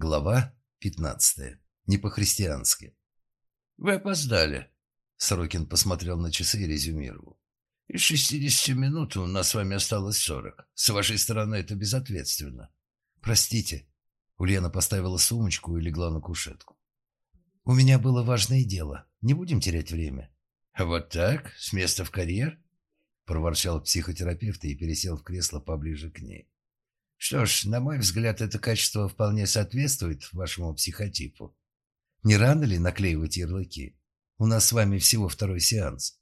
Глава 15. Не по-христиански. «Вы опоздали», — Сорокин посмотрел на часы и резюмировал. «Из шестидесяти минут у нас с вами осталось сорок. С вашей стороны это безответственно». «Простите». Ульяна поставила сумочку и легла на кушетку. «У меня было важное дело. Не будем терять время». «Вот так? С места в карьер?» — проворчал психотерапевт и пересел в кресло поближе к ней. Что ж, на мой взгляд, это качество вполне соответствует вашему психотипу. Не рано ли наклеивать ярлыки? У нас с вами всего второй сеанс.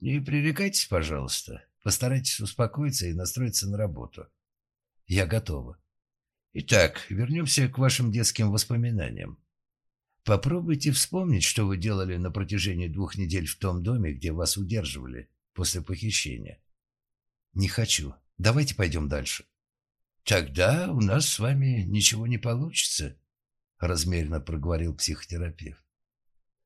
Не пререкайтесь, пожалуйста. Постарайтесь успокоиться и настроиться на работу. Я готова. Итак, вернемся к вашим детским воспоминаниям. Попробуйте вспомнить, что вы делали на протяжении двух недель в том доме, где вас удерживали после похищения. Не хочу. Давайте пойдем дальше. «Тогда у нас с вами ничего не получится», — размеренно проговорил психотерапевт.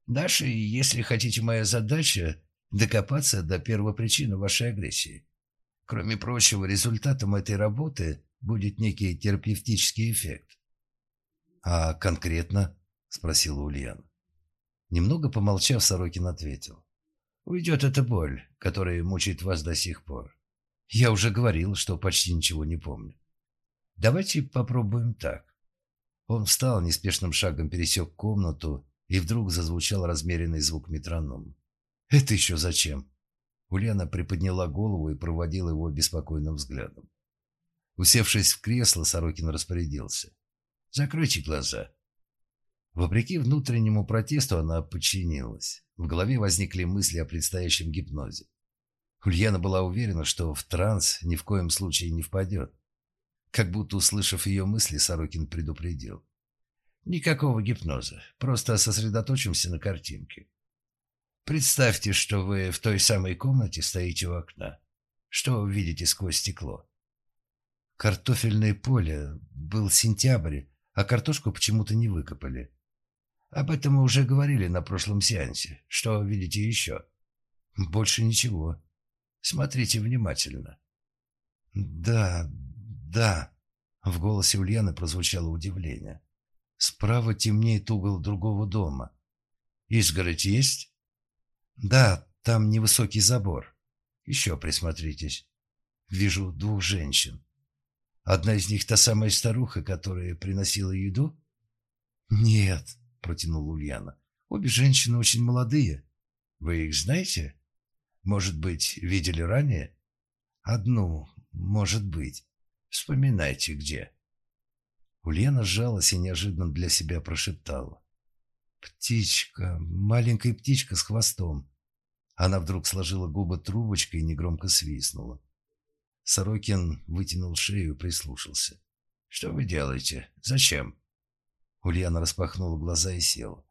«Наша, если хотите, моя задача — докопаться до первопричины вашей агрессии. Кроме прочего, результатом этой работы будет некий терапевтический эффект». «А конкретно?» — спросила Ульяна. Немного помолчав, Сорокин ответил. «Уйдет эта боль, которая мучает вас до сих пор. Я уже говорил, что почти ничего не помню. Давайте попробуем так. Он встал, неспешным шагом пересек комнату, и вдруг зазвучал размеренный звук метронома. «Это еще зачем?» Ульяна приподняла голову и проводила его беспокойным взглядом. Усевшись в кресло, Сорокин распорядился. «Закройте глаза». Вопреки внутреннему протесту она подчинилась. В голове возникли мысли о предстоящем гипнозе. Ульяна была уверена, что в транс ни в коем случае не впадет. Как будто услышав ее мысли, Сорокин предупредил. Никакого гипноза. Просто сосредоточимся на картинке. Представьте, что вы в той самой комнате стоите у окна. Что вы видите сквозь стекло? Картофельное поле. Был сентябрь, а картошку почему-то не выкопали. Об этом мы уже говорили на прошлом сеансе. Что вы видите еще? Больше ничего. Смотрите внимательно. Да, «Да», — в голосе Ульяны прозвучало удивление. «Справа темнеет угол другого дома». «Изгородь есть?» «Да, там невысокий забор. Еще присмотритесь. Вижу двух женщин. Одна из них та самая старуха, которая приносила еду?» «Нет», — протянула Ульяна. «Обе женщины очень молодые. Вы их знаете? Может быть, видели ранее?» «Одну, может быть. Вспоминайте, где». Ульяна сжалась и неожиданно для себя прошептала. «Птичка, маленькая птичка с хвостом». Она вдруг сложила губы трубочкой и негромко свистнула. Сорокин вытянул шею и прислушался. «Что вы делаете? Зачем?» Ульяна распахнула глаза и села.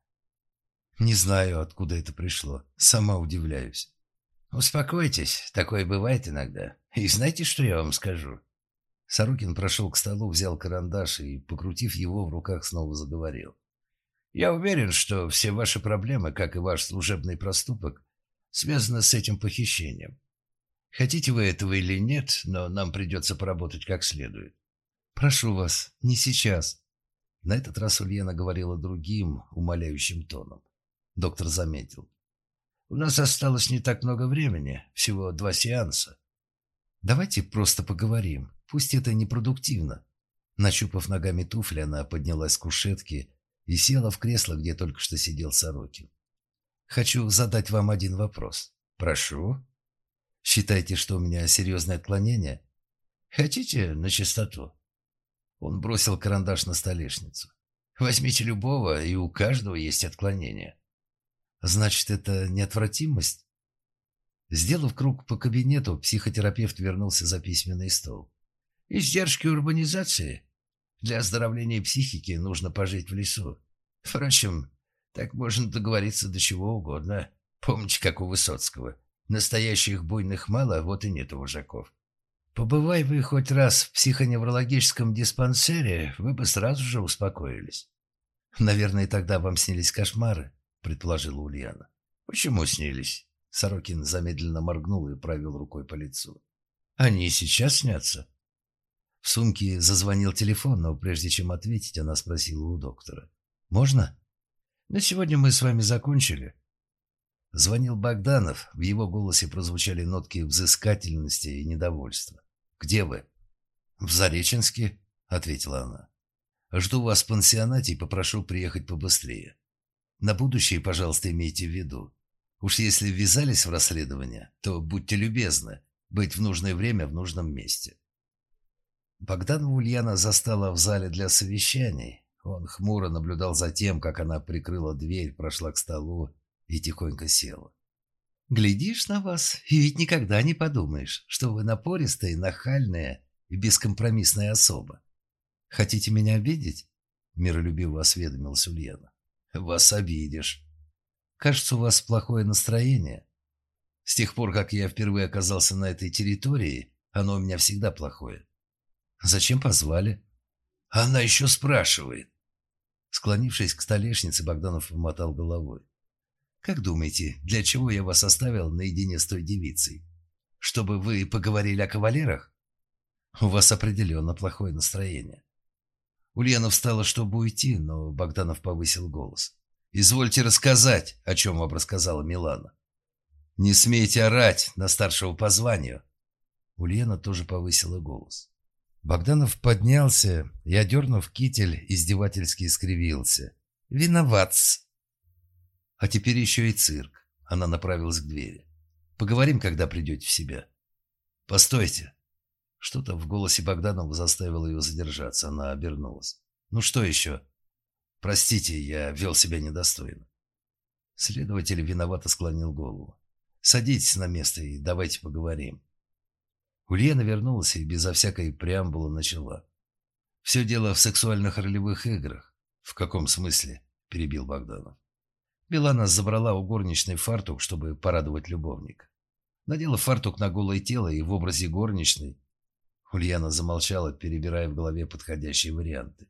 «Не знаю, откуда это пришло. Сама удивляюсь». «Успокойтесь, такое бывает иногда. И знаете, что я вам скажу? Сорокин прошел к столу, взял карандаш и, покрутив его в руках, снова заговорил. «Я уверен, что все ваши проблемы, как и ваш служебный проступок, связаны с этим похищением. Хотите вы этого или нет, но нам придется поработать как следует». «Прошу вас, не сейчас». На этот раз Ульяна говорила другим, умоляющим тоном. Доктор заметил. «У нас осталось не так много времени, всего два сеанса. Давайте просто поговорим. Пусть это непродуктивно. Нащупав ногами туфли, она поднялась с кушетки и села в кресло, где только что сидел Сорокин. «Хочу задать вам один вопрос. Прошу. Считаете, что у меня серьезное отклонение?» «Хотите на чистоту?» Он бросил карандаш на столешницу. «Возьмите любого, и у каждого есть отклонение». «Значит, это неотвратимость?» Сделав круг по кабинету, психотерапевт вернулся за письменный стол. Издержки урбанизации. Для оздоровления психики нужно пожить в лесу. Впрочем, так можно договориться до чего угодно. Помните, как у Высоцкого. Настоящих буйных мало, вот и нет вожаков. Побывай вы хоть раз в психоневрологическом диспансере, вы бы сразу же успокоились. Наверное, тогда вам снились кошмары, предположила Ульяна. Почему снились? Сорокин замедленно моргнул и провел рукой по лицу. Они сейчас снятся. В сумке зазвонил телефон, но прежде чем ответить, она спросила у доктора. «Можно?» «На сегодня мы с вами закончили». Звонил Богданов, в его голосе прозвучали нотки взыскательности и недовольства. «Где вы?» «В Зареченске», — ответила она. «Жду вас в пансионате и попрошу приехать побыстрее. На будущее, пожалуйста, имейте в виду. Уж если ввязались в расследование, то будьте любезны быть в нужное время в нужном месте». Богданова Ульяна застала в зале для совещаний. Он хмуро наблюдал за тем, как она прикрыла дверь, прошла к столу и тихонько села. «Глядишь на вас, и ведь никогда не подумаешь, что вы напористая, нахальная и бескомпромиссная особа. Хотите меня обидеть?» Миролюбиво осведомилась Ульяна. «Вас обидишь. Кажется, у вас плохое настроение. С тех пор, как я впервые оказался на этой территории, оно у меня всегда плохое. Зачем позвали?» «Она еще спрашивает». Склонившись к столешнице, Богданов помотал головой. Как думаете, для чего я вас оставил наедине с той девицей? Чтобы вы поговорили о кавалерах? У вас определенно плохое настроение. Ульяна встала, чтобы уйти, но Богданов повысил голос. «Извольте рассказать, о чем вам рассказала Милана. Не смейте орать на старшего по званию». Ульяна тоже повысила голос. Богданов поднялся и, одернув китель, издевательски искривился. «Виноват-с!» А теперь еще и цирк. Она направилась к двери. Поговорим, когда придете в себя. Постойте. Что-то в голосе Богданова заставило ее задержаться. Она обернулась. Ну что еще? Простите, я вел себя недостойно. Следователь виновато склонил голову. Садитесь на место и давайте поговорим. Ульяна вернулась и безо всякой преамбулы начала. «Все дело в сексуальных ролевых играх». «В каком смысле?» – перебил Богданов. Белана забрала у горничной фартук, чтобы порадовать любовника. Надела фартук на голое тело и в образе горничной. Ульяна замолчала, перебирая в голове подходящие варианты.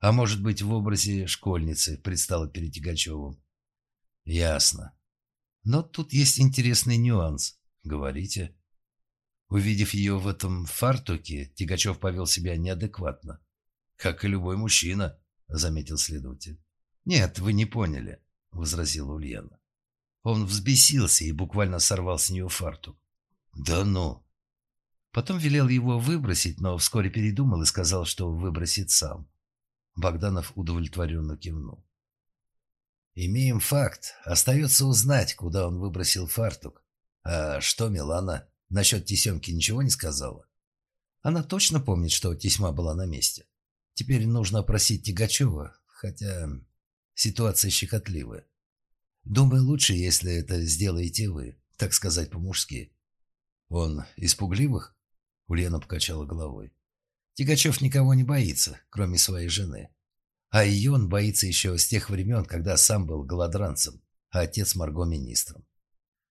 А может быть, в образе школьницы предстала перед Тигачевым. Ясно. Но тут есть интересный нюанс. Говорите. Увидев ее в этом фартуке, Тигачев повел себя неадекватно. Как и любой мужчина, заметил следователь. Нет, вы не поняли возразила Ульяна. Он взбесился и буквально сорвал с нее фартук. «Да ну!» Потом велел его выбросить, но вскоре передумал и сказал, что выбросит сам. Богданов удовлетворенно кивнул. «Имеем факт. Остается узнать, куда он выбросил фартук. А что Милана? Насчет тесемки ничего не сказала?» Она точно помнит, что тесьма была на месте. Теперь нужно опросить Тигачева, хотя Ситуация щекотливая. Думаю, лучше, если это сделаете вы, так сказать по-мужски. Он испугливых? Ульяна покачала головой. Тигачев никого не боится, кроме своей жены. А ее он боится еще с тех времен, когда сам был голодранцем, а отец Марго министром.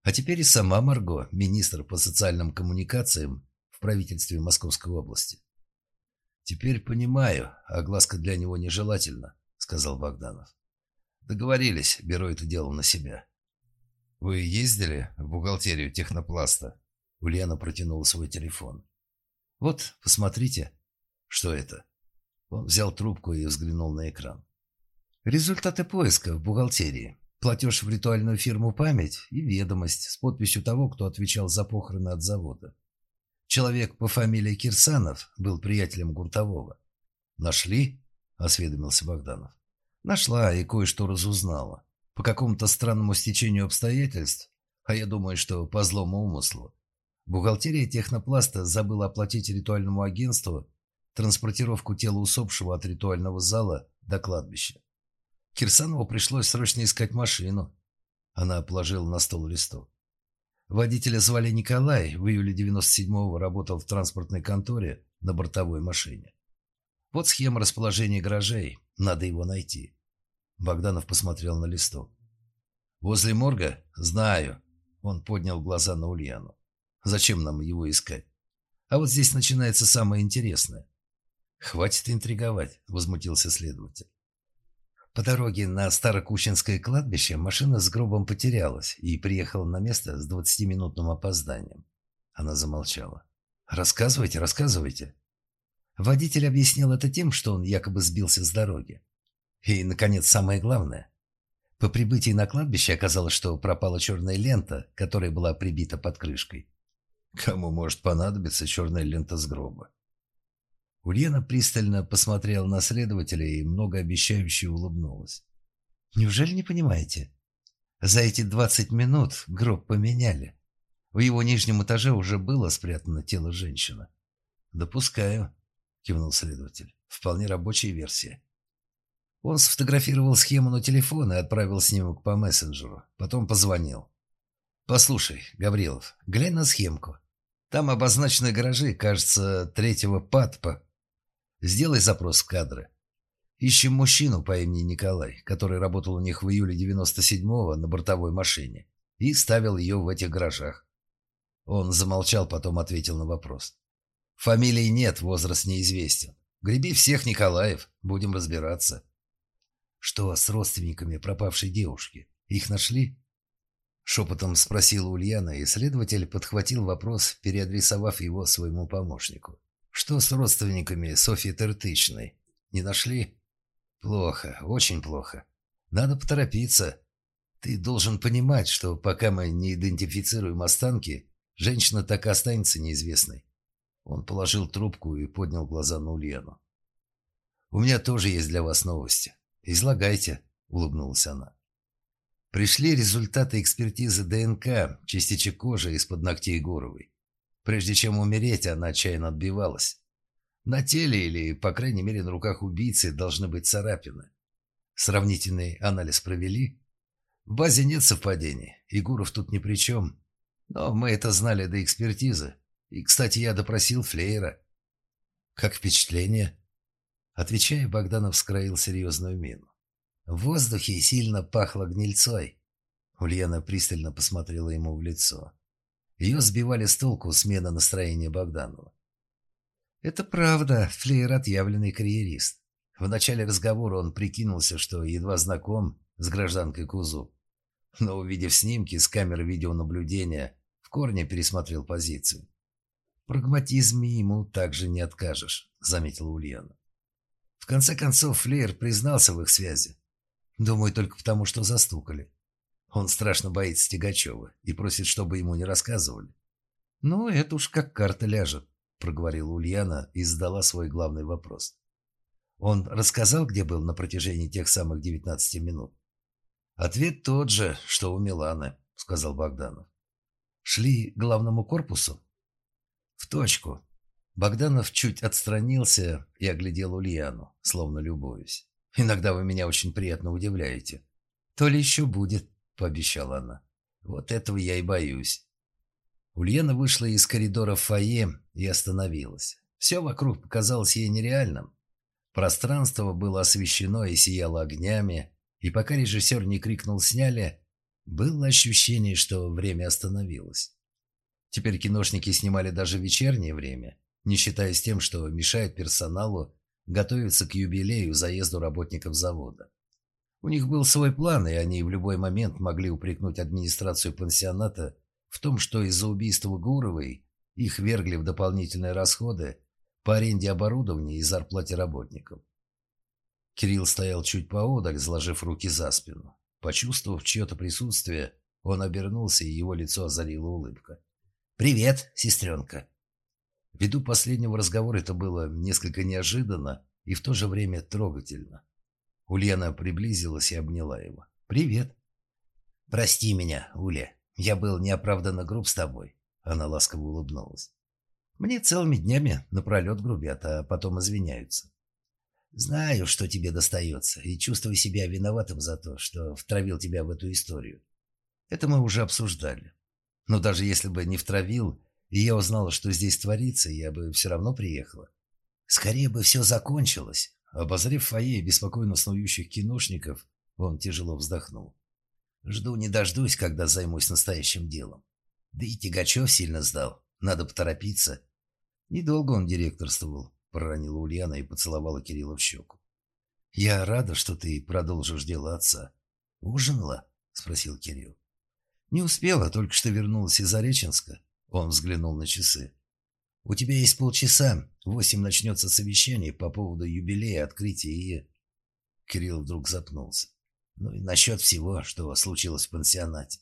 А теперь и сама Марго, министр по социальным коммуникациям в правительстве Московской области. «Теперь понимаю, огласка для него нежелательна», — сказал Богданов. Договорились, беру это дело на себя. Вы ездили в бухгалтерию технопласта? Ульяна протянула свой телефон. Вот, посмотрите. Что это? Он взял трубку и взглянул на экран. Результаты поиска в бухгалтерии. Платеж в ритуальную фирму «Память» и ведомость с подписью того, кто отвечал за похороны от завода. Человек по фамилии Кирсанов был приятелем Гуртового. «Нашли?» – осведомился Богданов. Нашла и кое-что разузнала. По какому-то странному стечению обстоятельств, а я думаю, что по злому умыслу. Бухгалтерия технопласта забыла оплатить ритуальному агентству транспортировку тела усопшего от ритуального зала до кладбища. Кирсанову пришлось срочно искать машину. Она положила на стол листок. Водителя звали Николай, в июле 97-го работал в транспортной конторе на бортовой машине. Вот схема расположения гаражей, надо его найти. Богданов посмотрел на листок. «Возле морга? Знаю». Он поднял глаза на Ульяну. «Зачем нам его искать? А вот здесь начинается самое интересное». «Хватит интриговать», — возмутился следователь. По дороге на Старокущинское кладбище машина с гробом потерялась и приехала на место с двадцатиминутным опозданием. Она замолчала. «Рассказывайте, рассказывайте». Водитель объяснил это тем, что он якобы сбился с дороги. И, наконец, самое главное. По прибытии на кладбище оказалось, что пропала черная лента, которая была прибита под крышкой. Кому может понадобиться черная лента с гроба? Ульяна пристально посмотрела на следователя и многообещающе улыбнулась. «Неужели не понимаете? За эти двадцать минут гроб поменяли. В его нижнем этаже уже было спрятано тело женщины». «Допускаю», — кивнул следователь. «Вполне рабочая версия». Он сфотографировал схему на телефон и отправил снимок по мессенджеру. Потом позвонил. «Послушай, Гаврилов, глянь на схемку. Там обозначены гаражи, кажется, третьего ПАТПа. Сделай запрос в кадры. Ищем мужчину по имени Николай, который работал у них в июле 97-го на бортовой машине и ставил ее в этих гаражах. Он замолчал, потом ответил на вопрос. Фамилии нет, возраст неизвестен. Греби всех Николаев, будем разбираться. Что с родственниками пропавшей девушки? Их нашли? Шепотом спросила Ульяна, и следователь подхватил вопрос, переадресовав его своему помощнику. Что с родственниками Софьи Тертычной? Не нашли? Плохо, очень плохо. Надо поторопиться. Ты должен понимать, что пока мы не идентифицируем останки, женщина так и останется неизвестной. Он положил трубку и поднял глаза на Ульяну. «У меня тоже есть для вас новости. Излагайте», — улыбнулась она. Пришли результаты экспертизы ДНК, частичек кожи из-под ногтей Гуровой. Прежде чем умереть, она отчаянно отбивалась. На теле или, по крайней мере, на руках убийцы должны быть царапины. Сравнительный анализ провели. В базе нет совпадений, и Гуров тут ни при чем. Но мы это знали до экспертизы. И, кстати, я допросил Флейера. Как впечатление? Отвечая, Богданов скроил серьезную мину. В воздухе сильно пахло гнильцой. Ульяна пристально посмотрела ему в лицо. Ее сбивали с толку смена настроения Богданова. Это правда, Флеер отъявленный карьерист. В начале разговора он прикинулся, что едва знаком с гражданкой Кузу. Но, увидев снимки с камеры видеонаблюдения, в корне пересмотрел позицию. «Прагматизме ему также не откажешь», — заметила Ульяна. В конце концов, Флеер признался в их связи. Думаю, только потому, что застукали. Он страшно боится Тягачева и просит, чтобы ему не рассказывали. «Ну, это уж как карта ляжет», — проговорила Ульяна и задала свой главный вопрос. Он рассказал, где был на протяжении тех самых девятнадцати минут. «Ответ тот же, что у Миланы», — сказал Богданов. «Шли к главному корпусу?» «В точку». Богданов чуть отстранился и оглядел Ульяну, словно любуясь. «Иногда вы меня очень приятно удивляете. То ли еще будет». — пообещала она. «Вот этого я и боюсь». Ульяна вышла из коридора в фойе и остановилась. Все вокруг показалось ей нереальным. Пространство было освещено и сияло огнями, и пока режиссер не крикнул «сняли», было ощущение, что время остановилось. Теперь киношники снимали даже вечернее время, не считая с тем, что мешает персоналу готовиться к юбилею заезду работников завода. У них был свой план, и они в любой момент могли упрекнуть администрацию пансионата в том, что из-за убийства Гуровой их вергли в дополнительные расходы по аренде оборудования и зарплате работникам. Кирилл стоял чуть поодаль, сложив руки за спину. Почувствовав чье-то присутствие, он обернулся, и его лицо озарила улыбка. «Привет, сестренка!» Ввиду последнего разговора это было несколько неожиданно и в то же время трогательно. Ульяна приблизилась и обняла его. «Привет». «Прости меня, Уля. Я был неоправданно груб с тобой». Она ласково улыбнулась. «Мне целыми днями напролет грубят, а потом извиняются. Знаю, что тебе достается, и чувствую себя виноватым за то, что втравил тебя в эту историю. Это мы уже обсуждали. Но даже если бы не втравил, и я узнала, что здесь творится, я бы все равно приехала. Скорее бы все закончилось, Обозрев фойе беспокойно снующих киношников, он тяжело вздохнул. «Жду не дождусь, когда займусь настоящим делом. Да и Тягачев сильно сдал. Надо поторопиться». «Недолго он директорствовал», — проронила Ульяна и поцеловала Кирилла в щеку. «Я рада, что ты продолжишь дело отца». «Ужинала?» — спросил Кирилл. «Не успела, только что вернулась из Зареченска». Он взглянул на часы. У тебя есть полчаса. Восемь начнется совещание по поводу юбилея, открытия и...» Кирилл вдруг запнулся. «Ну и насчет всего, что случилось в пансионате».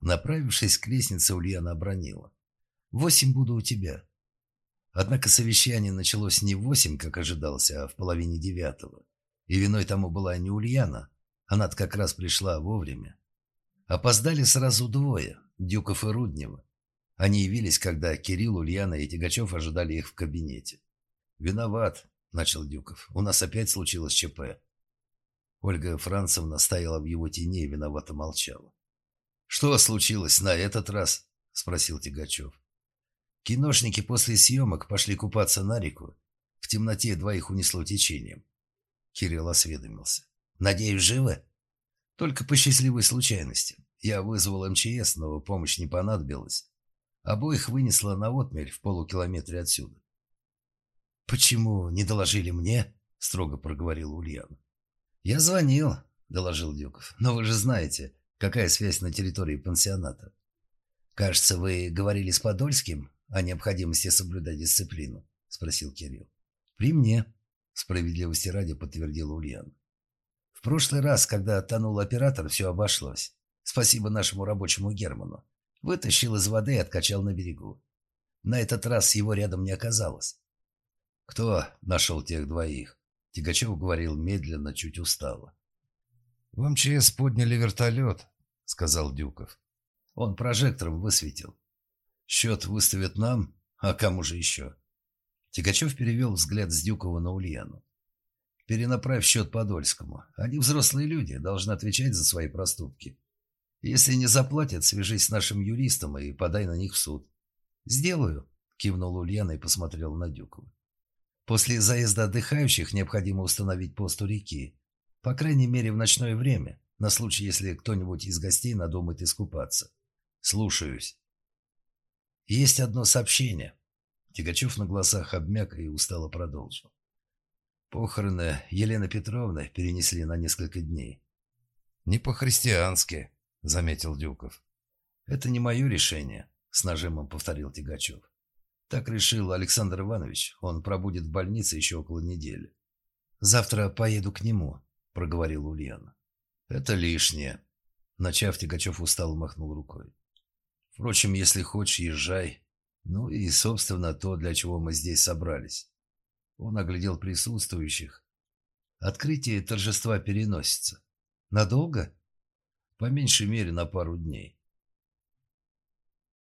Направившись к лестнице, Ульяна обронила. «Восемь буду у тебя». Однако совещание началось не в восемь, как ожидалось, а в половине девятого. И виной тому была не Ульяна. Она-то как раз пришла вовремя. Опоздали сразу двое, Дюков и Руднева. Они явились, когда Кирилл, Ульяна и Тягачев ожидали их в кабинете. «Виноват», — начал Дюков. «У нас опять случилось ЧП». Ольга Францевна стояла в его тени и виновато молчала. «Что случилось на этот раз?» — спросил Тягачев. Киношники после съемок пошли купаться на реку. В темноте двоих унесло течением. Кирилл осведомился. «Надеюсь, живы?» «Только по счастливой случайности. Я вызвал МЧС, но помощь не понадобилась. Обоих вынесло на отмель в полукилометре отсюда. «Почему не доложили мне?» – строго проговорил Ульяна. «Я звонил», – доложил Дюков. «Но вы же знаете, какая связь на территории пансионата. Кажется, вы говорили с Подольским о необходимости соблюдать дисциплину?» – спросил Кирилл. «При мне», – справедливости ради подтвердил Ульяна. «В прошлый раз, когда тонул оператор, все обошлось. Спасибо нашему рабочему Герману. Вытащил из воды и откачал на берегу. На этот раз его рядом не оказалось. «Кто нашел тех двоих?» Тигачев говорил медленно, чуть устало. «В МЧС подняли вертолет», — сказал Дюков. Он прожектором высветил. «Счет выставят нам, а кому же еще?» Тигачев перевел взгляд с Дюкова на Ульяну. «Перенаправь счет Подольскому. Они взрослые люди, должны отвечать за свои проступки. Если не заплатят, свяжись с нашим юристом и подай на них в суд. Сделаю, кивнул Ульяна и посмотрел на Дюкова. После заезда отдыхающих необходимо установить пост у реки. По крайней мере, в ночное время, на случай, если кто-нибудь из гостей надумает искупаться. Слушаюсь. Есть одно сообщение. Тягачев на глазах обмяк и устало продолжил. Похороны Елены Петровны перенесли на несколько дней. Не по-христиански, — заметил Дюков. «Это не мое решение», — с нажимом повторил Тигачев. «Так решил Александр Иванович. Он пробудет в больнице еще около недели». «Завтра поеду к нему», — проговорил Ульяна. «Это лишнее». Начав, Тигачев устало махнул рукой. «Впрочем, если хочешь, езжай. Ну и, собственно, то, для чего мы здесь собрались». Он оглядел присутствующих. «Открытие торжества переносится. Надолго?» По меньшей мере на пару дней.